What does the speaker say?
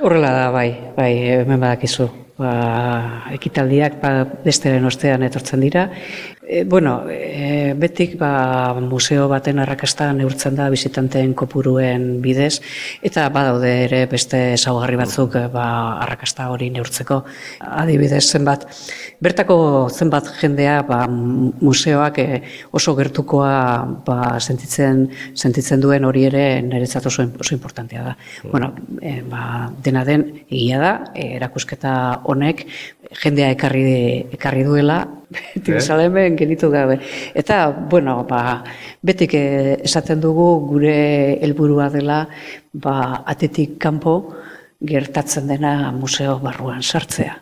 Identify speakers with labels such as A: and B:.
A: Horrela da, bai, bai, hemen badakizu. Ba, ekitaldiak ba, besteren ostean etortzen dira. E, bueno, e, betik ba, museo baten arrakasta neurtzen da bisitanteen kopuruen bidez, eta badaude ere beste ezaugarri batzuk ba, arrakasta hori neurtzeko. Adibidez, zenbat, bertako zenbat jendea ba, museoak e, oso gertukoa ba, sentitzen, sentitzen duen hori ere niretzat oso, oso importantea da. Bueno, e, ba, dena den, egia da, e, erakusketa honek jendea ekarri, ekarri duela, Jerusalem gelitu gabe. Eta, bueno, ba, betik eh, esaten dugu gure helburua dela ba, atetik kanpo gertatzen dena museo barruan sartzea.